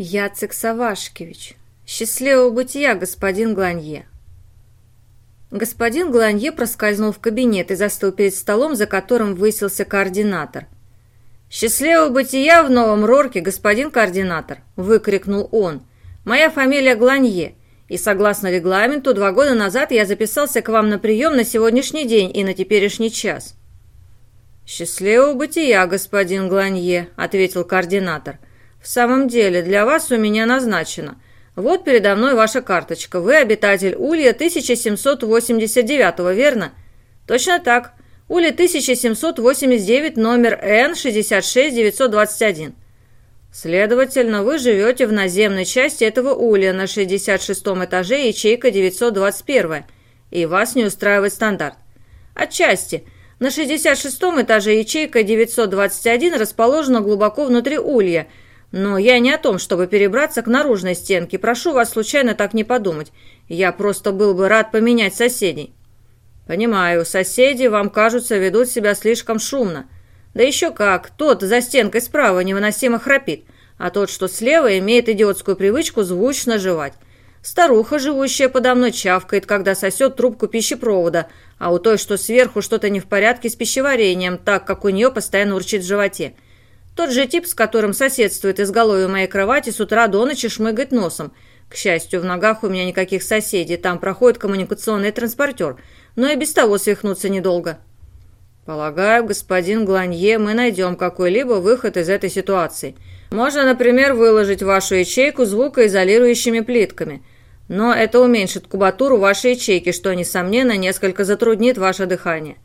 Яцек Савашкевич. Счастливого бытия, господин Гланье. Господин Гланье проскользнул в кабинет и застыл перед столом, за которым высился координатор. «Счастливого бытия в Новом Рорке, господин координатор!» – выкрикнул он. «Моя фамилия Гланье, и согласно регламенту, два года назад я записался к вам на прием на сегодняшний день и на теперешний час». «Счастливого бытия, господин Гланье», – ответил координатор – «В самом деле, для вас у меня назначено. Вот передо мной ваша карточка. Вы обитатель Улья 1789, верно?» «Точно так. Улья 1789, номер Н66921». Следовательно, вы живете в наземной части этого улья на 66-м этаже, ячейка 921, и вас не устраивает стандарт. Отчасти. На 66-м этаже ячейка 921 расположена глубоко внутри улья – но я не о том, чтобы перебраться к наружной стенке. Прошу вас случайно так не подумать. Я просто был бы рад поменять соседей. Понимаю, соседи, вам кажутся, ведут себя слишком шумно. Да еще как, тот за стенкой справа невыносимо храпит, а тот, что слева, имеет идиотскую привычку звучно жевать. Старуха, живущая подо мной, чавкает, когда сосет трубку пищепровода, а у той, что сверху, что-то не в порядке с пищеварением, так как у нее постоянно урчит в животе. Тот же тип, с которым соседствует изголовье моей кровати, с утра до ночи шмыгает носом. К счастью, в ногах у меня никаких соседей, там проходит коммуникационный транспортер, но и без того свихнуться недолго. Полагаю, господин Гланье, мы найдем какой-либо выход из этой ситуации. Можно, например, выложить вашу ячейку звукоизолирующими плитками, но это уменьшит кубатуру вашей ячейки, что, несомненно, несколько затруднит ваше дыхание.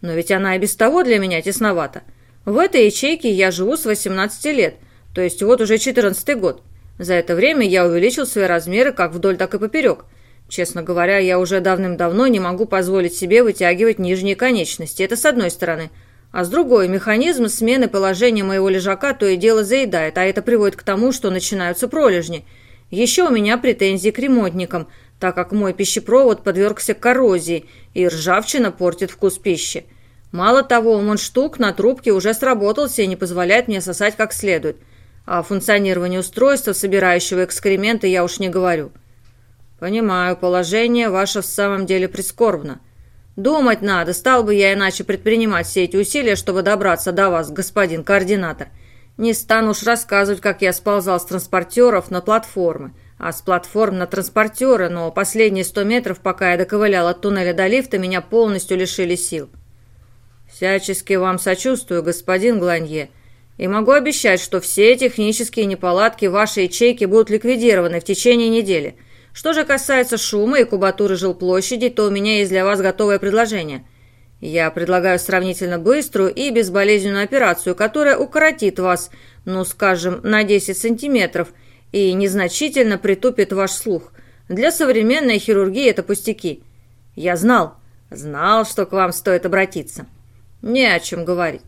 Но ведь она и без того для меня тесновата. В этой ячейке я живу с 18 лет, то есть вот уже 14 год. За это время я увеличил свои размеры как вдоль, так и поперек. Честно говоря, я уже давным-давно не могу позволить себе вытягивать нижние конечности. Это с одной стороны. А с другой, механизм смены положения моего лежака то и дело заедает, а это приводит к тому, что начинаются пролежни. Еще у меня претензии к ремонтникам, так как мой пищепровод подвергся коррозии, и ржавчина портит вкус пищи. Мало того, мундштук на трубке уже сработался и не позволяет мне сосать как следует. А о функционировании устройства, собирающего экскременты, я уж не говорю. Понимаю, положение ваше в самом деле прискорбно. Думать надо, стал бы я иначе предпринимать все эти усилия, чтобы добраться до вас, господин координатор. Не стану уж рассказывать, как я сползал с транспортеров на платформы, а с платформ на транспортеры, но последние сто метров, пока я доковылял от туннеля до лифта, меня полностью лишили сил. «Всячески вам сочувствую, господин Гланье, и могу обещать, что все технические неполадки вашей ячейки будут ликвидированы в течение недели. Что же касается шума и кубатуры жилплощади, то у меня есть для вас готовое предложение. Я предлагаю сравнительно быструю и безболезненную операцию, которая укоротит вас, ну, скажем, на 10 сантиметров и незначительно притупит ваш слух. Для современной хирургии это пустяки. Я знал, знал, что к вам стоит обратиться». «Не о чем говорить.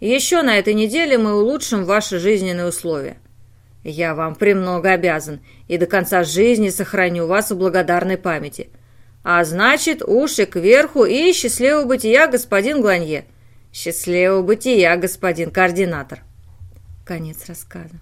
Еще на этой неделе мы улучшим ваши жизненные условия. Я вам премного обязан и до конца жизни сохраню вас в благодарной памяти. А значит, уши кверху и счастливого бытия, господин Гланье. Счастливого бытия, господин координатор». Конец рассказа.